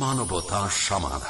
মানবতা সমাধান।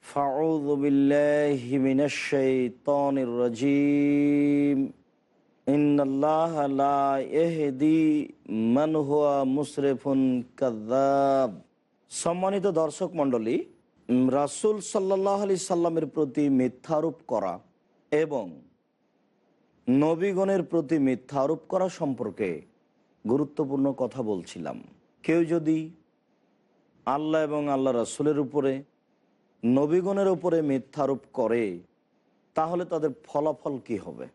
আম্মা বাদ فأعوذ بالله من الشيطان الرجيم إن الله لا يهدي من هو مسرف كذاب সম্মানিত দর্শক মণ্ডলী রাসুল সাল্লাহ আলি সাল্লামের প্রতি মিথ্যারোপ করা এবং নবীগণের প্রতি মিথ্যারোপ করা সম্পর্কে গুরুত্বপূর্ণ কথা বলছিলাম কেউ যদি আল্লাহ এবং আল্লাহ রাসুলের উপরে নবীগণের উপরে মিথ্যারোপ করে, তাহলে তাদের ফলাফল কি হবে?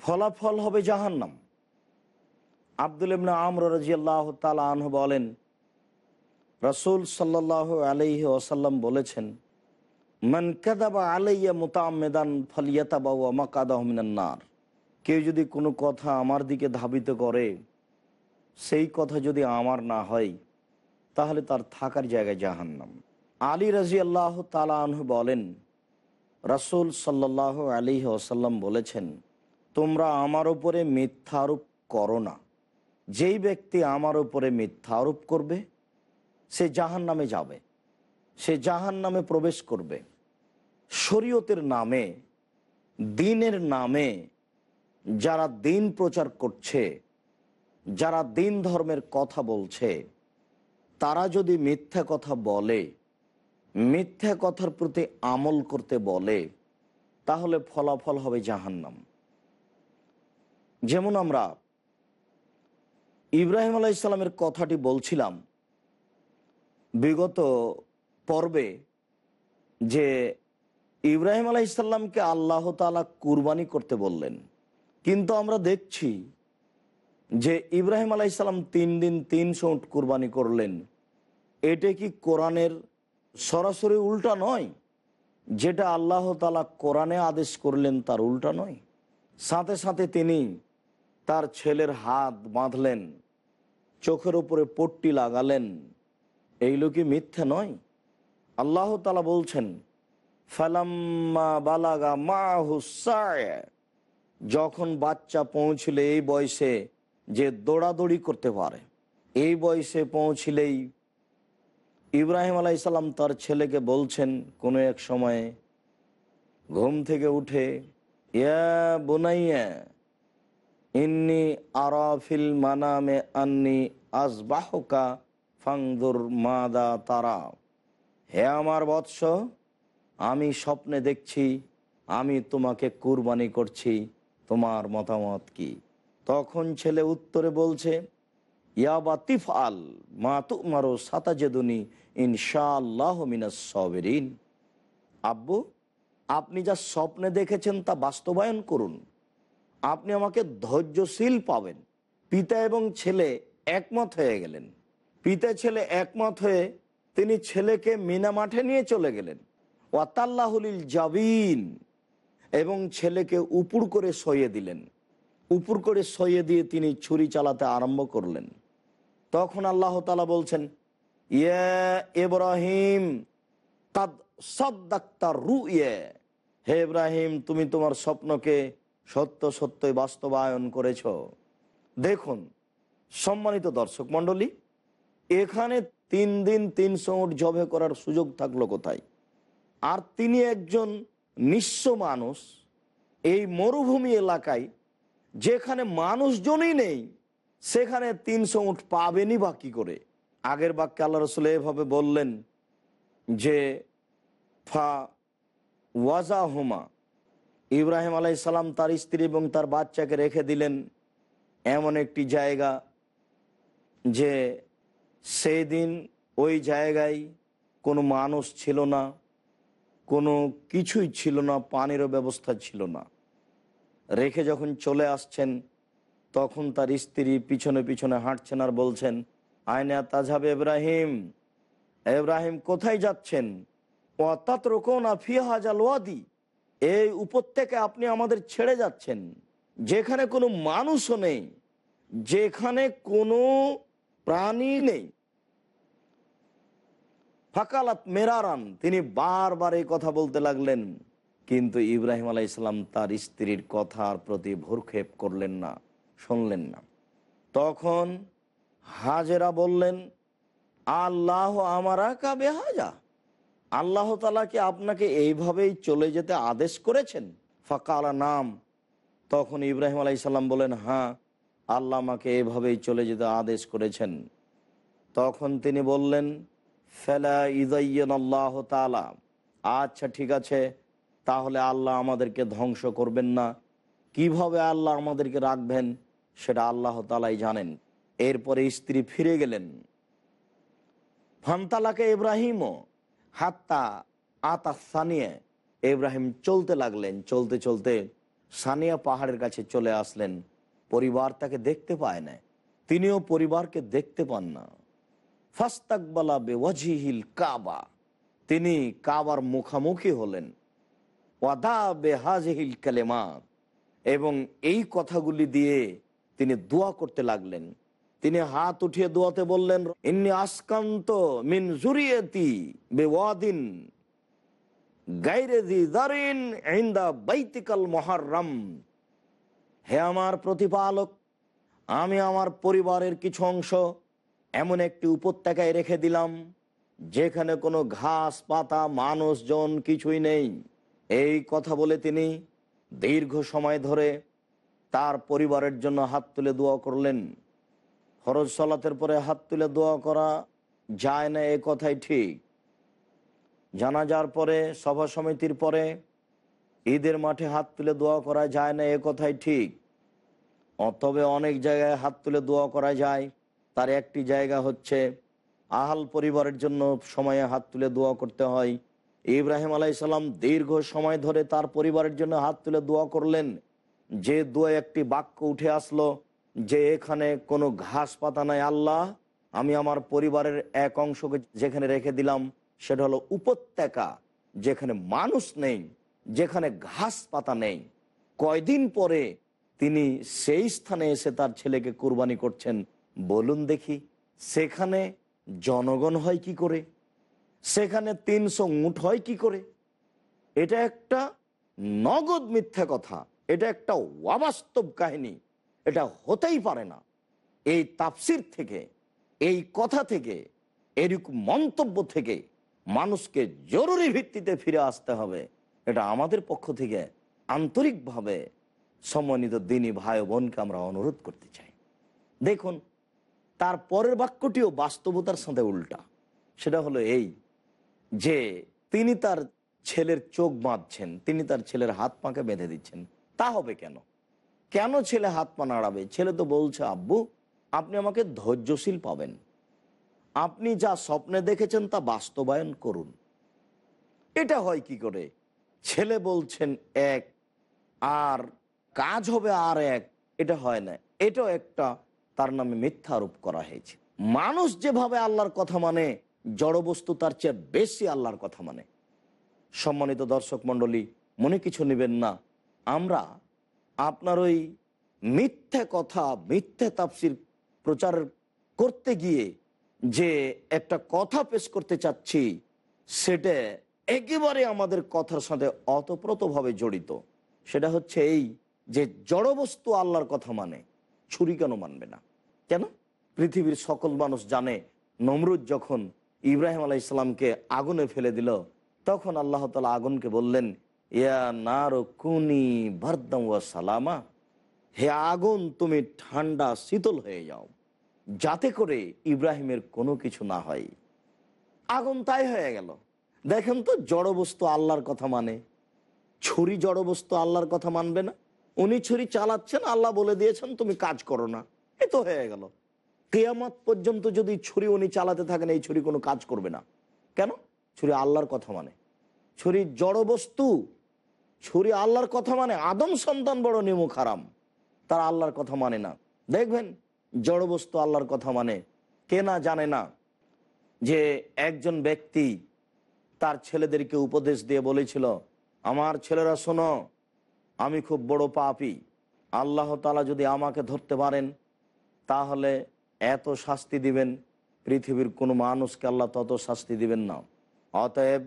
ফলাফল হবে জাহান্নাম। আব্দুল ইবনা আমর রাজি আল্লাহ তালা আনহ বলেন, রসুল সাল্লাহ আলহি ওসাল্লাম বলেছেন, মান কাদাবা আলাইয়া মুতামেদান ফলিয়াতাবা মাকাদাহমিনান্নার কেউ যদি কোনো কথা আমার দিকে ধাবিত করে, সেই কথা যদি আমার না হয়, তাহলে তার থাকার জায়গায় জাহান্নাম। আলী রাজি আল্লাহ তালাহ বলেন, রাসুল সাল্লাহ আলী ওসাল্লাম বলেছেন, তোমরা আমার উপরে মিথ্যারোপ করো না। যেই ব্যক্তি আমার উপরে মিথ্যারোপ করবে, সে জাহান নামে যাবে। সে জাহান নামে প্রবেশ করবে। শরীয়তের নামে, দিনের নামে যারা দিন প্রচার করছে, যারা দিন ধর্মের কথা বলছে, তারা যদি মিথ্যা কথা বলে মিথ্যা কথার প্রতি আমল করতে বলে, তাহলে ফলাফল হবে জাহান্নাম। যেমন আমরা ইব্রাহিম আলাহ ইসলামের কথাটি বলছিলাম বিগত পর্বে যে ইব্রাহিম আলাহ ইসলামকে আল্লাহ তালা কুরবানি করতে বললেন। কিন্তু আমরা দেখছি যে ইব্রাহিম আলাহ ইসলাম তিন দিন তিন উঠ কুরবানি করলেন। এটা কি কোরআনের সরাসরি উল্টা নয়, যেটা আল্লাহ তালা কোরআনে আদেশ করলেন তার উল্টা নয়। সাথে সাথে তিনি তার ছেলের হাত বাঁধলেন, চোখের উপরে পট্টি লাগালেন। এই লোকই মিথ্যা নয়। আল্লাহ তালা বলছেন, ফালাম্মা বালাগা মা হুসায় যখন বাচ্চা পৌঁছলে এই বয়সে যে দৌড়াদৌড়ি করতে পারে, এই বয়সে পৌঁছলেই ইব্রাহিম আলাইসাল্লাম তার ছেলেকে বলছেন, কোনো এক সময়ে ঘুম থেকে উঠে, ইয়া বোনাইয়া, ইন্নি আরাফিল মানামে আন্নি আজবাহকা ফাংদুর মাদা তারা। হে আমার বৎস, আমি স্বপ্নে দেখছি, আমি তোমাকে কুরবানি করছি, তোমার মতামত কি? তখন ছেলে উত্তরে বলছে ইয়াবা তিফ আল মা তুমারো সাতাজেদুনি ইনশাআল্লাহ মিনাসবেরিন আব্বু, আপনি যা স্বপ্নে দেখেছেন তা বাস্তবায়ন করুন। আপনি আমাকে ধৈর্যশীল পাবেন। পিতা এবং ছেলে একমত হয়ে গেলেন। পিতা ছেলে একমত হয়ে তিনি ছেলেকে মিনা মাঠে নিয়ে চলে গেলেন। ওয়াতাল্লাহুলিল জাবিন। এবং ছেলেকে উপুর করে সইয়ে দিলেন। উপুর করে সইয়ে দিয়ে তিনি ছুরি চালাতে আরম্ভ করলেন। তখন আল্লাহ তালা বলছেন ইয়ে ইব্রাহিম ইয়ে হে ইব্রাহিম, তুমি তোমার স্বপ্নকে সত্য সত্যই বাস্তবায়ন করেছ। দেখুন, সম্মানিত দর্শক মণ্ডলী, এখানে তিন দিন তিনশো উট জবে করার সুযোগ থাকল কোথায়? আর তিনি একজন নিঃস্ব মানুষ, এই মরুভূমি এলাকায়, যেখানে মানুষজনই নেই সেখানে তিনশো উঠ পাবেনই বা কী করে? আগের বাক্যে আল্লাহ রসুল এভাবে বললেন যে, ফা ওয়াজা হুমা। ইব্রাহিম আলাইসাল্লাম তার স্ত্রী এবং তার বাচ্চাকে রেখে দিলেন এমন একটি জায়গা যে সেই দিন ওই জায়গায় কোনো মানুষ ছিল না, কোনো কিছুই ছিল না, পানিরও ব্যবস্থা ছিল না। রেখে যখন চলে আসছেন তখন তার স্ত্রী পিছনে পিছনে হাঁটছেন আর বলছেন, আয়না তাজাবে ইব্রাহিম। ইব্রাহিম, কোথায় যাচ্ছেন? অর্থাৎ রোকোনা ওয়াদি এই উপত্যকা আপনি আমাদের ছেড়ে যাচ্ছেন। যেখানে কোনো মানুষও নেই। যেখানে কোনো প্রাণী নেই। ফাকালাত মেরারান, তিনি বারবার এই কথা বলতে লাগলেন। কিন্তু ইব্রাহিম আলাই ইসলাম তার স্ত্রীর কথার প্রতি ভূরক্ষেপ করলেন না। শুনলেন না। তখন হাজেরা বললেন, আল্লাহ আমারা কাবে হাজা আল্লাহ তালা কি আপনাকে এইভাবেই চলে যেতে আদেশ করেছেন? ফাঁকা নাম। তখন ইব্রাহিম আলাই সাল্লাম বলেন হ্যাঁ আল্লাহ আমাকে এইভাবেই চলে যেতে আদেশ করেছেন। তখন তিনি বললেন, ফেলা ইদাইয়েন আল্লাহ তালা আচ্ছা ঠিক আছে, তাহলে আল্লাহ আমাদেরকে ধ্বংস করবেন না। কীভাবে আল্লাহ আমাদেরকে রাখবেন? সেটা আল্লাহ তালাই জানেন। এরপরে স্ত্রী ফিরে গেলেন। ফান্তালাকে ইব্রাহিমও হাত্তা আতা সানিয়ে। ইব্রাহিম চলতে লাগলেন, চলতে চলতে সানিয়া পাহাড়ের কাছে চলে আসলেন। পরিবার তাকে দেখতে পায় না। তিনিও পরিবারকে দেখতে পান না। ফাস্তাকবালা বেওয়াজিহিল কাবা। তিনি কাবার মুখামুখি হলেন। ওয়াদা বেহাজহিল কালেমা। এবং এই কথাগুলি দিয়ে তিনি দোয়া করতে লাগলেন। তিনি হাত উঠিয়ে দোয়াতে বললেন, ইন্নি আসকান্ত মিন জুরিয়তি বেওয়াদিন মহারম হে আমার প্রতিপালক, আমি আমার পরিবারের কিছু অংশ এমন একটি উপত্যকায় রেখে দিলাম, যেখানে কোনো ঘাস, পাতা, মানুষজন কিছুই নেই। এই কথা বলে তিনি দীর্ঘ সময় ধরে তার পরিবারের জন্য হাত তুলে দোয়া করলেন। ফরজ সলাতের পরে হাত তুলে দোয়া করা যায় না, এ কথাই ঠিক। জানাজার পরে, সভা সমিতির পরে ঈদের মাঠে হাত তুলে দোয়া করা যায় না, এ কথাই ঠিক। তবে অনেক জায়গায় হাত তুলে দোয়া করা যায়। তার একটি জায়গা হচ্ছে আহাল পরিবারের জন্য সময়ে হাত তুলে দোয়া করতে হয়। ইব্রাহিম আলাইসাল্লাম দীর্ঘ সময় ধরে তার পরিবারের জন্য হাত তুলে দোয়া করলেন। যে দু একটি বাক্য উঠে আসলো যে এখানে কোনো ঘাস পাতা নাই আল্লাহ, আমি আমার পরিবারের এক অংশকে যেখানে রেখে দিলাম, সেটা হলো উপত্যকা যেখানে মানুষ নেই, যেখানে ঘাস পাতা নেই। কয়দিন পরে তিনি সেই স্থানে এসে তার ছেলেকে কুরবানি করছেন। বলুন দেখি, সেখানে জনগণ হয় কি করে? সেখানে তিনশো উঠ হয় কি করে? এটা একটা নগদ মিথ্যা কথা। এটা একটা অবাস্তব কাহিনী। এটা হতেই পারে না। এই তাফসির থেকে, এই কথা থেকে এরকম মন্তব্য থেকে মানুষকে জরুরি ভিত্তিতে ফিরে আসতে হবে। এটা আমাদের পক্ষ থেকে আন্তরিকভাবে সম্মানিত দিনী ভাই বোনকে আমরা অনুরোধ করতে চাই। দেখুন, তার পরের বাক্যটিও বাস্তবতার সাথে উল্টা। সেটা হলো এই যে তিনি তার ছেলের চোখ বাঁধছেন, তিনি তার ছেলের হাত পাকে বেঁধে দিচ্ছেন। তা হবে কেন? কেন ছেলে হাত পা নাড়াবে? ছেলে তো বলছে, আব্বু, আপনি আমাকে ধৈর্যশীল পাবেন। আপনি যা স্বপ্নে দেখেছেন তা বাস্তবায়ন করুন। এটা হয় কি করে? ছেলে বলছেন, এক, আর কাজ হবে আর এক। এটা হয় না। এটাও একটা, তার নামে মিথ্যা আরোপ করা হয়েছে। মানুষ যেভাবে আল্লাহর কথা মানে জড়বস্তু তার চেয়ে বেশি আল্লাহর কথা মানে। সম্মানিত দর্শক মণ্ডলী, মনে কিছু নেবেন না। আমরা আপনার ওই মিথ্যে কথা, মিথ্যে তাপসির প্রচার করতে গিয়ে যে একটা কথা পেশ করতে চাচ্ছি, সেটা একেবারে আমাদের কথার সাথে অতপ্রতভাবে জড়িত। সেটা হচ্ছে এই যে জড়বস্তু আল্লাহর কথা মানে ছুরি কেন মানবে না? কেন? পৃথিবীর সকল মানুষ জানে, নমরুদ যখন ইব্রাহিম আলাহ ইসলামকে আগুনে ফেলে দিল, তখন আল্লাহ তালা আগুনকে বললেন ওয়া সালামা। হে আগুন, তুমি ঠান্ডা, শীতল হয়ে যাও। যাতে করে ইব্রাহিমের কোনো কিছু না হয়। আগুন তাই হয়ে গেল। দেখেন তো জড়বস্তু আল্লাহর কথা মানে। ছুরি জড়বস্তু আল্লাহর কথা মানবে না। উনি ছুরি চালাচ্ছেন, আল্লাহ বলে দিয়েছেন, তুমি কাজ করো না। এ তো হয়ে গেল। কেয়ামত পর্যন্ত যদি ছুরি উনি চালাতে থাকেন, এই ছুরি কোনো কাজ করবে না। কেন? ছুরি আল্লাহর কথা মানে। ছুরি জড়বস্তু ছুরি আল্লাহর কথা মানে আদম সন্তান বড় নিমুখ হারাম তারা আল্লাহর কথা মানে না। দেখবেন জড়বস্তু আল্লাহর কথা মানে। কে না জানে না যে একজন ব্যক্তি তার ছেলেদেরকে উপদেশ দিয়ে বলেছিল, আমার ছেলেরা, শোনো, আমি খুব বড় পাপি। আল্লাহ তালা যদি আমাকে ধরতে পারেন, তাহলে এত শাস্তি দিবেন, পৃথিবীর কোনো মানুষকে আল্লাহ তত শাস্তি দিবেন না। অতএব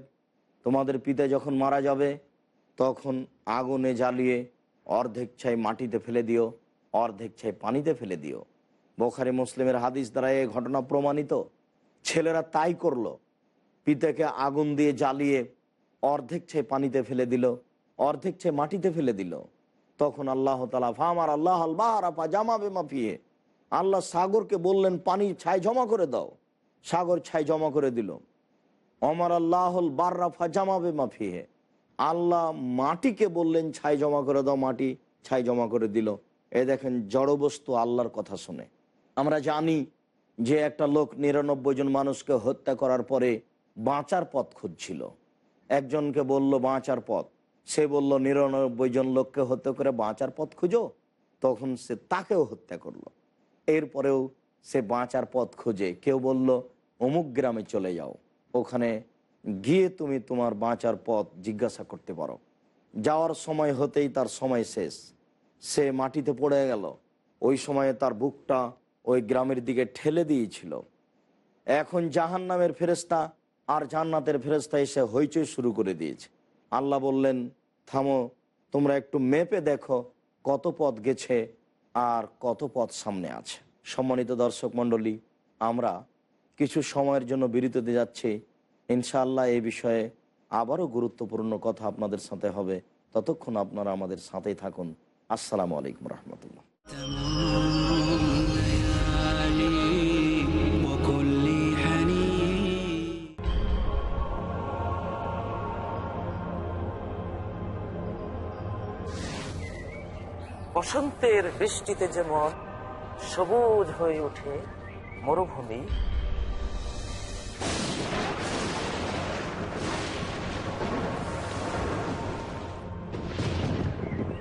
তোমাদের পিতা যখন মারা যাবে তখন আগুনে জ্বালিয়ে অর্ধেক ছাই মাটিতে ফেলে দিও, অর্ধেক ছাই পানিতে ফেলে দিও। বোখারি মুসলিমের হাদিস দ্বারা এ ঘটনা প্রমাণিত। ছেলেরা তাই করল। পিতাকে আগুন দিয়ে জ্বালিয়ে অর্ধেক ছাই পানিতে ফেলে দিল, অর্ধেক ছাই মাটিতে ফেলে দিল। তখন আল্লাহ তালা ফামার আল্লাহ আলবাহারাফা জামাবে মাফিয়ে আল্লাহ সাগরকে বললেন, পানি ছাই জমা করে দাও। সাগর ছাই জমা করে দিল। অমর আল্লাহ বার্রাফা জামাবে মাফিয়ে আল্লাহ মাটিকে বললেন, ছাই জমা করে দাও মাটি, ছাই জমা করে দিল। এ দেখেন জড়বস্তু আল্লাহর কথা শুনে। আমরা জানি যে একটা লোক নিরানব্বই জন মানুষকে হত্যা করার পরে বাঁচার পথ খুঁজছিল। একজনকে বলল, বাঁচার পথ। সে বলল, নিরানব্বই জন লোককে হত্যা করে বাঁচার পথ খুঁজো। তখন সে তাকেও হত্যা করল। এরপরেও সে বাঁচার পথ খুঁজে। কেউ বলল, অমুক গ্রামে চলে যাও, ওখানে গিয়ে তুমি তোমার বাঁচার পথ জিজ্ঞাসা করতে পারো। যাওয়ার সময় হতেই তার সময় শেষ। সে মাটিতে পড়ে গেল। ওই সময়ে তার বুকটা ওই গ্রামের দিকে ঠেলে দিয়েছিল। এখন জাহান নামের ফেরেস্তা আর জান্নাতের ফেরেস্তা এসে হইচই শুরু করে দিয়েছে। আল্লাহ বললেন, থামো, তোমরা একটু মেপে দেখো কত পথ গেছে আর কত পথ সামনে আছে। সম্মানিত দর্শক মণ্ডলী, আমরা কিছু সময়ের জন্য বিরতিতে যাচ্ছি। ইনশাআল্লাহ এই বিষয়ে আবারও গুরুত্বপূর্ণ কথা আপনাদের সাথে হবে। ততক্ষণ আপনারা আমাদের সাথেই থাকুন। আসসালামু আলাইকুম রহমতুল্লাহ। বসন্তের বৃষ্টিতে যেমন সবুজ হয়ে ওঠে মরুভূমি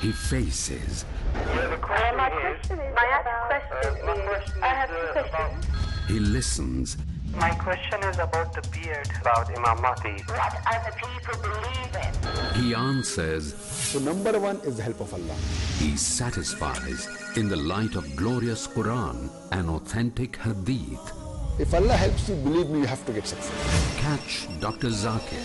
He faces, Uh, my question is my question is I have two questions. he listens, My question is about the beard. About Imam Mahdi. What other people believe in. he answers, So number one is the help of Allah. he satisfies in the light of glorious Quran and authentic Hadith. If Allah helps you, believe me, you have to get success. Catch Dr. Zakir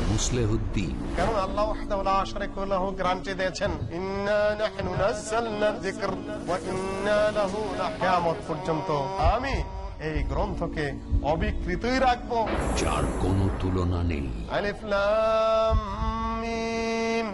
Muslehuddin. কারণ আল্লাহ ওয়াহদাহু লা লাহু guarantee দিয়েছেন ইন্না নাহনু নাযালনা যিকর ওয়া ইন্না লাহু পর্যন্ত। আমি এই গ্রন্থকে অবিকৃতই রাখব। যার কোনো তুলনা নেই। আলিফ লাম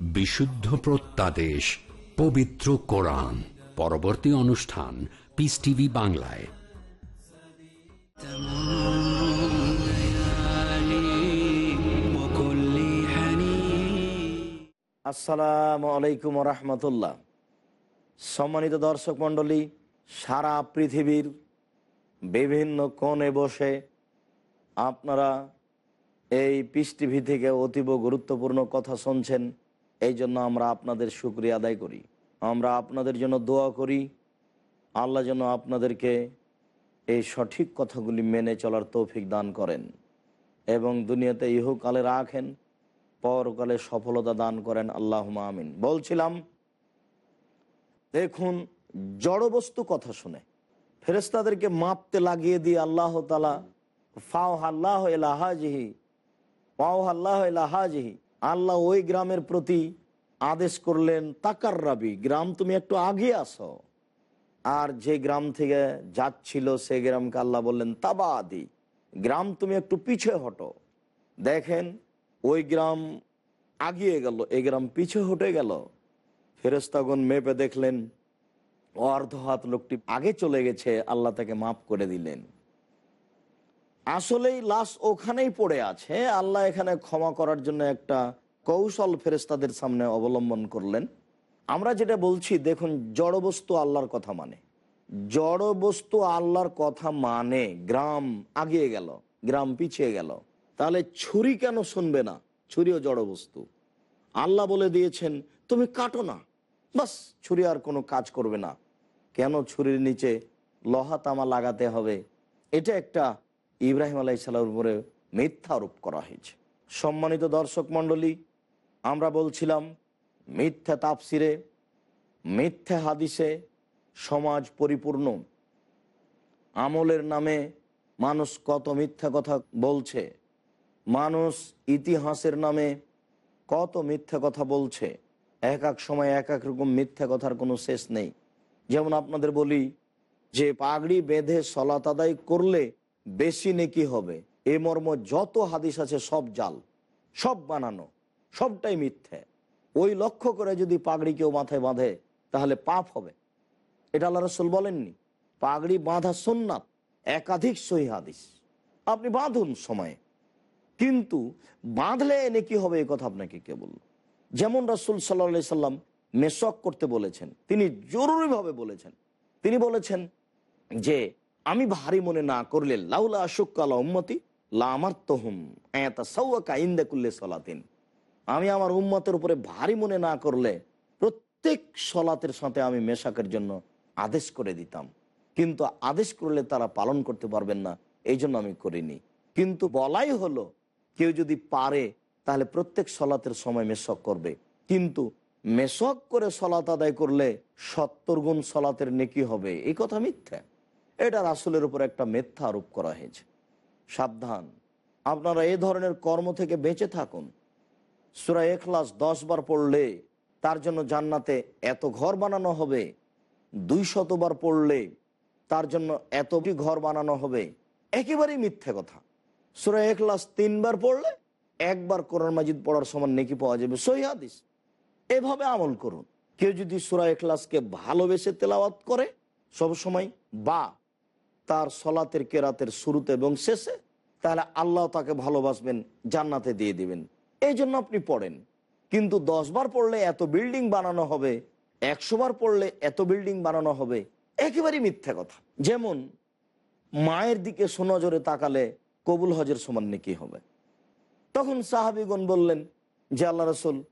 বিশুদ্ধ প্রত্যাদেশ, পবিত্র কোরআন। পরবর্তী অনুষ্ঠান পিস টিভি বাংলায়। আসসালামু আলাইকুম রহমতুল্লাহ। সম্মানিত দর্শক মন্ডলী সারা পৃথিবীর বিভিন্ন কোণে বসে আপনারা এই পিস টিভি থেকে অতীব গুরুত্বপূর্ণ কথা শুনছেন। এই জন্য আমরা আপনাদের সুক্রিয়া আদায় করি। আমরা আপনাদের জন্য দোয়া করি। আল্লাহ যেন আপনাদেরকে এই সঠিক কথাগুলি মেনে চলার তৌফিক দান করেন এবং দুনিয়াতে ইহকালে রাখেন, পরকালে সফলতা দান করেন। আল্লাহ আমিন। বলছিলাম, দেখুন জড়বস্তু কথা শুনে ফেরেস্তাদেরকে মাপতে লাগিয়ে দিয়ে আল্লাহ তালা ফাও আল্লাহ এলাহাজিহি পাও আল্লাহ এলাহাজিহি আল্লাহ ওই গ্রামের প্রতি আদেশ করলেন তাকার রাবি গ্রাম তুমি একটু আগে আসো। আর যে গ্রাম থেকে যাচ্ছিল, সে গ্রামকে আল্লাহ বললেন তাবা আদি গ্রাম তুমি একটু পিছে হটো। দেখেন, ওই গ্রাম আগিয়ে গেল, এই গ্রাম পিছে হটে গেল। ফেরেস্তাগণ মেপে দেখলেন, অর্ধ হাত লোকটি আগে চলে গেছে, আল্লাহ তাকে মাফ করে দিলেন। আসলেই লাশ ওখানেই পড়ে আছে। আল্লাহ এখানে ক্ষমা করার জন্য একটা কৌশল ফেরেস্তাদের সামনে অবলম্বন করলেন। আমরা যেটা বলছি, দেখুন জড়বস্তু আল্লাহর কথা মানে। জড়বস্তু আল্লাহর কথা মানে গ্রাম আগিয়ে গেল, গ্রাম পিছিয়ে গেল। তাহলে ছুরি কেন শুনবে না? ছুরিও জড়বস্তু আল্লাহ বলে দিয়েছেন, তুমি কাটো না। বাস, ছুরি আর কোনো কাজ করবে না। কেন ছুরির নিচে লোহা তামা লাগাতে হবে? এটা একটা ইব্রাহিম আলাই সাল্লার উপরে মিথ্যা আরোপ করা হয়েছে। সম্মানিত দর্শক মণ্ডলী, আমরা বলছিলাম, মিথ্যা তাপসিরে মিথ্যা হাদিসে সমাজ পরিপূর্ণ। আমলের নামে মানুষ কত মিথ্যা কথা বলছে, মানুষ ইতিহাসের নামে কত মিথ্যা কথা বলছে, এক এক সময় এক এক রকম মিথ্যা কথার কোনো শেষ নেই। যেমন আপনাদের বলি যে পাগড়ি বেঁধে সলাত আদায় করলে বেশি নেকি হবে। এ মর্ম যত হাদিস আছে সব জাল, সব বানানো, সবটাই মিথ্যে। ওই লক্ষ্য করে যদি পাগড়ি কেউ মাথায় বাঁধে, তাহলে পাপ হবে। এটা আল্লাহ রসুল বলেননি। পাগড়ি বাঁধা সোননাথ একাধিক সহি হাদিস। আপনি বাঁধুন সময়ে। কিন্তু বাঁধলে এনে কি হবে এই কথা আপনাকে কে বলল? যেমন রাসুল সাল্লা সাল্লাম মেশক করতে বলেছেন, তিনি জরুরিভাবে বলেছেন। তিনি বলেছেন যে আমি ভারী মনে না করলে, লাউলা আশুকাল উম্মতি, লা আমার তহুম এতা সৌকা ইন্দাকুল্লে সলাতিন। আমি আমার উম্মতের উপরে ভারী মনে না করলে, প্রত্যেক সলাতের সাথে আমি মেশাকের জন্য আদেশ করে দিতাম। কিন্তু আদেশ করলে তারা পালন করতে পারবেন না, এই জন্য আমি করিনি। কিন্তু বলাই হলো, কেউ যদি পারে, তাহলে প্রত্যেক সলাতের সময় মেশক করবে। কিন্তু মেশক করে সলাত আদায় করলে সত্তর গুণ সলাতের নেকি হবে, এই কথা মিথ্যা। এটা রাসুলের উপর একটা মিথ্যা আরোপ করা হয়েছে। সাবধান। আপনারা এই ধরনের কর্ম থেকে বেঁচে থাকুন। সুরা এখলাস দশ বার পড়লে তার জন্য জান্নাতে এত ঘর বানানো হবে, দুই শতবার পড়লে তার জন্য এতটি ঘর বানানো হবে, একেবারেই মিথ্যে কথা। সুরা এখলাস তিনবার পড়লে একবার কোরআন মাজিদ পড়ার সমান নেকি পাওয়া যাবে, সহি হাদিস। এভাবে আমল করুন। কেউ যদি সুরা এখলাসকে ভালোবেসে তেলাওয়াত করে সব সময় বা তার সলাতের কেরাতের শুরুতে এবং শেষে তাহলে আল্লাহ তাকে ভালোবাসবেন, জান্নাতে দিয়ে দিবেন। এই জন্য আপনি পড়েন। কিন্তু দশ বার পড়লে এত বিল্ডিং বানানো হবে, একশো বার পড়লে এত বিল্ডিং বানানো হবে, একেবারেই মিথ্যা কথা। যেমন, মায়ের দিকে সুনজরে তাকালে কবুল হজের সমান নাকি হবে। তখন সাহাবিগণ বললেন, যে আল্লাহ রসুল,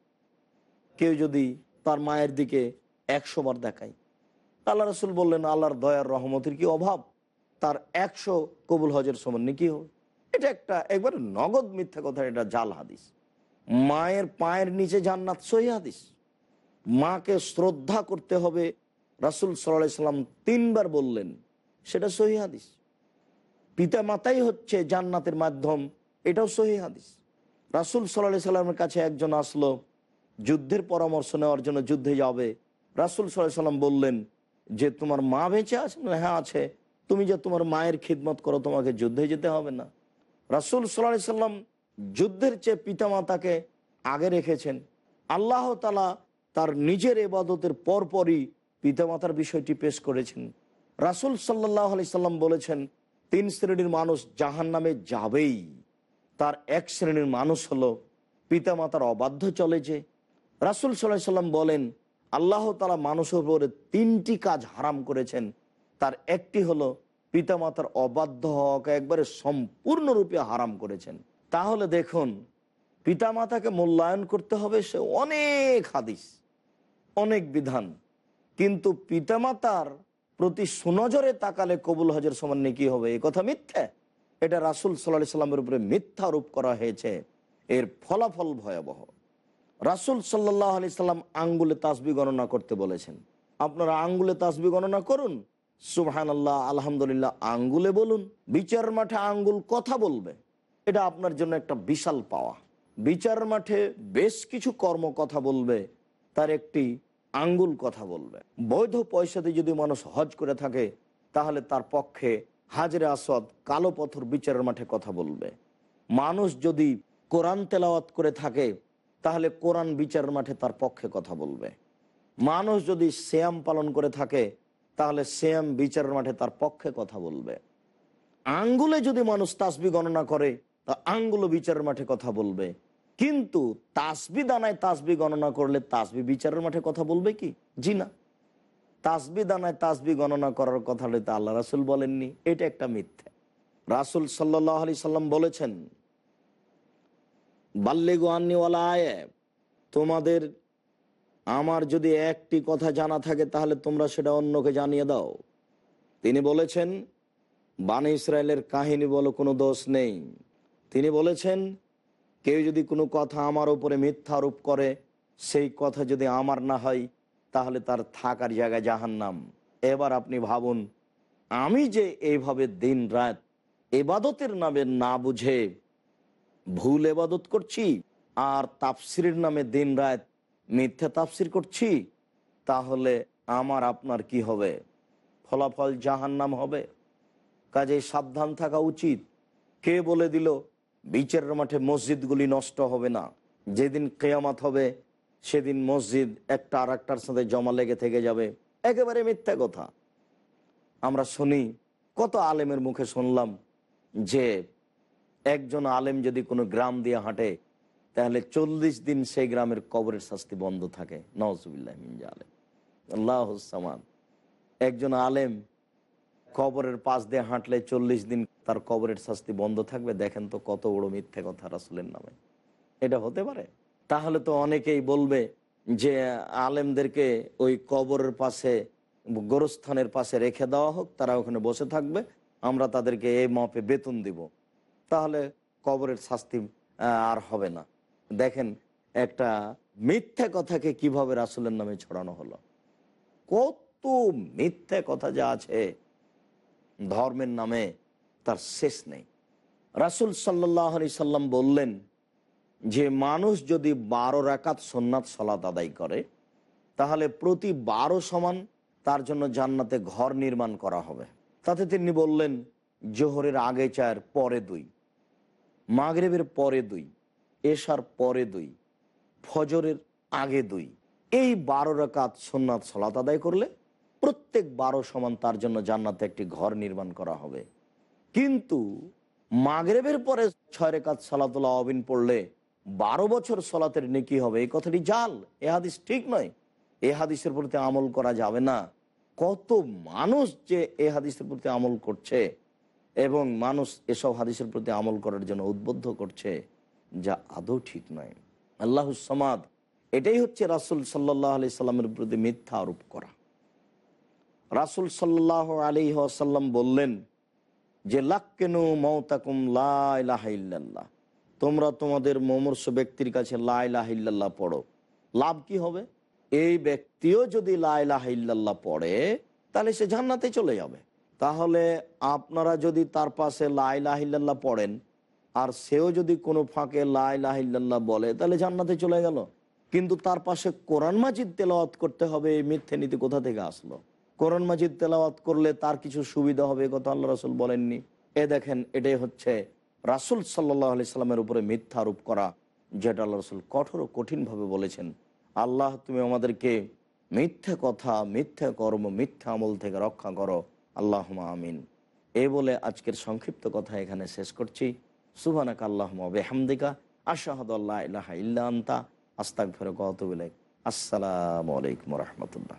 কেউ যদি তার মায়ের দিকে একশো বার দেখায়। আল্লাহ রসুল বললেন, আল্লাহর দয়ার রহমতের কি অভাব? তার একশো কবুল হজের সমান নাকি হবে এটা একটা একবার নগদ মিথ্যা কথা এটা জাল হাদিস। মায়ের পায়ের নিচে জান্নাত সহি হাদিস। মাকে শ্রদ্ধা করতে হবে। রাসুল সাল্লাহ সাল্লাম তিনবার বললেন সেটা সহি হাদিস। পিতা মাতাই হচ্ছে জান্নাতের মাধ্যম এটাও সহি হাদিস। রাসুল সাল্লাহ সাল্লামের কাছে একজন আসলো যুদ্ধের পরামর্শ নেওয়ার জন্য যুদ্ধে যাবে। রাসুল সাল্লাহ সাল্লাম বললেন যে তোমার মা বেঁচে আছে? না, হ্যাঁ আছে। তুমি যে তোমার মায়ের খিদমত করো, তোমাকে যুদ্ধে যেতে হবে না। রাসুল সাল্লাহ সাল্লাম যুদ্ধের চেয়ে পিতামাতাকে আগে রেখেছেন। আল্লাহ তালা তার নিজের এবাদতের পরপরই পিতামাতার বিষয়টি পেশ করেছেন। রাসুল সাল্লাহ আলি সাল্লাম বলেছেন, তিন শ্রেণির মানুষ জাহান নামে যাবেই। তার এক শ্রেণির মানুষ হলো পিতামাতার অবাধ্য চলে যে। রাসুল সাল্লাহ সাল্লাম বলেন, আল্লাহ তালা মানুষের উপরে তিনটি কাজ হারাম করেছেন। তার একটি হলো পিতামাতার অবাধ্য হওয়াকে একবারে সম্পূর্ণরূপে হারাম করেছেন। তাহলে দেখুন, পিতামাতাকে মূল্যায়ন করতে হবে সে অনেক হাদিস, অনেক বিধান। কিন্তু পিতামাতার প্রতি সুনজরে তাকালে কবুল হজের সমান কি হবে? এ কথা মিথ্যা? এটা রাসুল সাল্লাহ সাল্লামের উপরে মিথ্যা রূপ করা হয়েছে। এর ফলাফল ভয়াবহ। রাসুল সাল্লাহ আলি সাল্লাম আঙ্গুলে তাসবি গণনা করতে বলেছেন। আপনারা আঙ্গুলে তাসবি গণনা করুন সুবহান আল্লাহ আলহামদুলিল্লাহ, আঙ্গুলে বলুন, বিচার মাঠে আঙ্গুল কথা বলবে, এটা আপনার জন্য একটা বিশাল পাওয়া। বিচার মাঠে বেশ কিছু কর্ম কথা বলবে, তার একটি আঙ্গুল কথা বলবে। বৈধ পয়সাতে যদি মানুষ হজ করে থাকে, তাহলে তার পক্ষে হাজরে আসদ কালো পথর বিচারের মাঠে কথা বলবে। মানুষ যদি কোরআন তেলাওয়াত করে থাকে, তাহলে কোরআন বিচারের মাঠে তার পক্ষে কথা বলবে। মানুষ যদি শ্যাম পালন করে থাকে তাহলে শ্যাম বিচারের মাঠে তার পক্ষে কথা বলবে। আঙ্গুলে যদি মানুষ তাসবি গণনা করে, তা আঙ্গুলো বিচারের মাঠে কথা বলবে। কিন্তু তাসবি দানায় তাসবি গণনা করলে তাসবি বিচারের মাঠে কথা বলবে কি? জি না। তাসবি দানায় তাসবি গণনা করার কথা তো আল্লাহ রাসুল বলেননি। এটা একটা মিথ্যা। রাসুল সাল্লাহ আলি সাল্লাম বলেছেন বাল্যেগো আন্নিওয়ালা আয় তোমাদের আমার যদি একটি কথা জানা থাকে, তাহলে তোমরা সেটা অন্যকে জানিয়ে দাও। তিনি বলেছেন, বানে ইসরায়েলের কাহিনী বলো, কোনো দোষ নেই। তিনি বলেছেন, কেউ যদি কোনো কথা আমার উপরে মিথ্যা আরোপ করে, সেই কথা যদি আমার না হয়, তাহলে তার থাকার জায়গায় জাহান্নাম। এবার আপনি ভাবুন, আমি যে এইভাবে দিন রাত এবাদতের নামে না বুঝে ভুল এবাদত করছি, আর তাফসিরের নামে দিন রাত মিথ্যা তাফসির করছি, তাহলে আমার আপনার কি হবে? ফলাফল জাহান্নাম হবে। কাজে সাবধান থাকা উচিত। কে বলে দিল, বিচারের মাঠে মসজিদগুলি নষ্ট হবে না? যেদিন কেয়ামাত হবে, সেদিন মসজিদ একটা আর একটার সাথে জমা লেগে থেকে যাবে। একেবারে মিথ্যা কথা। আমরা শুনি, কত আলেমের মুখে শুনলাম যে, একজন আলেম যদি কোনো গ্রাম দিয়ে হাঁটে তাহলে চল্লিশ দিন সেই গ্রামের কবরের শাস্তি বন্ধ থাকে। নওয়াজুবিল্লাহ মিনজা আলেম একজন আলেম কবরের পাশ দিয়ে হাঁটলে চল্লিশ দিন তার কবরের শাস্তি বন্ধ থাকবে। দেখেন তো কত বড় মিথ্যে কথা রাসুলের নামে। এটা হতে পারে? তাহলে তো অনেকেই বলবে যে আলেমদেরকে ওই কবরের পাশে, গোরস্থানের পাশে রেখে দেওয়া হোক, তারা ওখানে বসে থাকবে। আমরা তাদেরকে এই মাপে বেতন দিব। তাহলে কবরের শাস্তি আর হবে না। দেখেন, একটা মিথ্যা কথাকে কীভাবে রাসুলের নামে ছড়ানো হলো? কত মিথ্যা কথা যা আছে, ধর্মের নামে তার শেষ নেই। রাসুল সাল্লাহ আলি সাল্লাম বললেন, যে মানুষ যদি বারো রাকাত সোননাথ সলাত আদায় করে, তাহলে প্রতি বারো সমান তার জন্য জান্নাতে ঘর নির্মাণ করা হবে। তাতে তিনি বললেন, জোহরের আগে চার পরে দুই, মাগরেবের পরে দুই এশার পরে দুই, ফজরের আগে দুই। এই বারো রাকাত সোননাথ সলাত আদায় করলে প্রত্যেক বারো সমান তার জন্য জান্নাতে একটি ঘর নির্মাণ করা হবে। কিন্তু মাগরেবের পরে ছয় রেখাত সালাতুল্লাহ অবিন পড়লে বারো বছর সলাতের নেকি হবে। এই কথাটি জাল, এ হাদিস ঠিক নয়। এ হাদিসের প্রতি আমল করা যাবে না। কত মানুষ যে এ হাদিসের প্রতি আমল করছে এবং মানুষ এসব হাদিসের প্রতি আমল করার জন্য উদ্বুদ্ধ করছে যা আদৌ ঠিক নয়। আল্লাহ সমাদ, এটাই হচ্ছে রাসুল সাল্লাহ আলি সাল্লামের প্রতি মিথ্যা আরোপ করা। রাসুল সাল্লাহ আলী আসাল্লাম বললেন, যে লাক্কেনু মৌতাকুম লাহ তোমরা তোমাদের মমর্ষ ব্যক্তির কাছে লাইলাহিল্লাহ পড়ো। লাভ কি হবে? এই ব্যক্তিও যদি লাইলাহিল্লাহ পড়ে, তাহলে সে জান্নাতে চলে যাবে। তাহলে আপনারা যদি তার পাশে লাইলাহিল্লাহ পড়েন আর সেও যদি কোনো ফাঁকে লাইলাহিল্লাহ বলে, তাহলে জান্নাতে চলে গেল। কিন্তু তার পাশে কোরআন মাজিদ তেলাওয়াত করতে হবে, এই মিথ্যে নীতি কোথা থেকে আসলো? কোরআন মাজিদ তেলাওয়াত করলে তার কিছু সুবিধা হবে কথা আল্লাহ রাসুল বলেননি। এ দেখেন, এটাই হচ্ছে রাসুল সাল্লাহ আলি সাল্লামের উপরে মিথ্যা আরোপ করা, যেটা আল্লাহ রসুল কঠোর ও কঠিনভাবে বলেছেন। আল্লাহ, তুমি আমাদেরকে মিথ্যে কথা, মিথ্যে কর্ম, মিথ্যা আমল থেকে রক্ষা করো। আল্লাহ আমিন। এ বলে আজকের সংক্ষিপ্ত কথা এখানে শেষ করছি। সুবানাক আল্লাহ বেহামদিকা আশাহদ আল্লাহ ইলাহা ইল্লা আস্তাক ফেরক আসসালামু আলাইকুম রহমতুল্লাহ।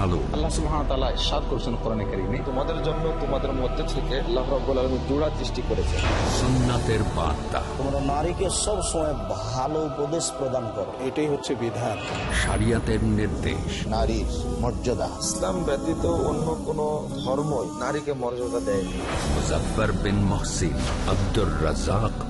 আলো আল্লাহ সুবহানাহু ওয়া তাআলা ইরশাদ করেছেন কোরআনে কারীমে। তোমাদের জন্য তোমাদের মধ্যে থেকে আল্লাহ রাব্বুল আলামিন জোড়া সৃষ্টি করেছেন। সুন্নাতের বার্তা। তোমরা নারীকে সব সময় ভালো উপদেশ প্রদান করো। এটাই হচ্ছে বিধান। শরিয়াতের নির্দেশ। নারীর মর্যাদা। ইসলাম ব্যতীত অন্য কোন ধর্মই নারীকে মর্যাদা দেয়নি। Muzaffar bin Mohsin Abdur Razzak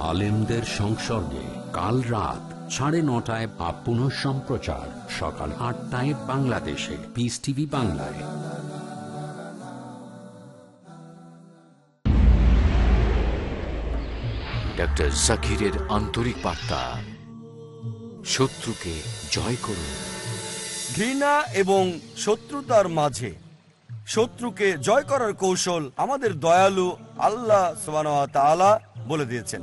আলেমদের সংসর্গে কাল রাত সাড়ে নটায় বা পুনঃ সম্প্রচার সকাল আটটায় বাংলাদেশে। পিস টিভি বাংলায়। ডক্টর জাকিরের আন্তরিক বার্তা। শত্রুকে জয় করুন। ঘৃণা এবং শত্রুতার মাঝে শত্রুকে জয় করার কৌশল আমাদের দয়ালু আল্লাহ তাআলা বলে দিয়েছেন।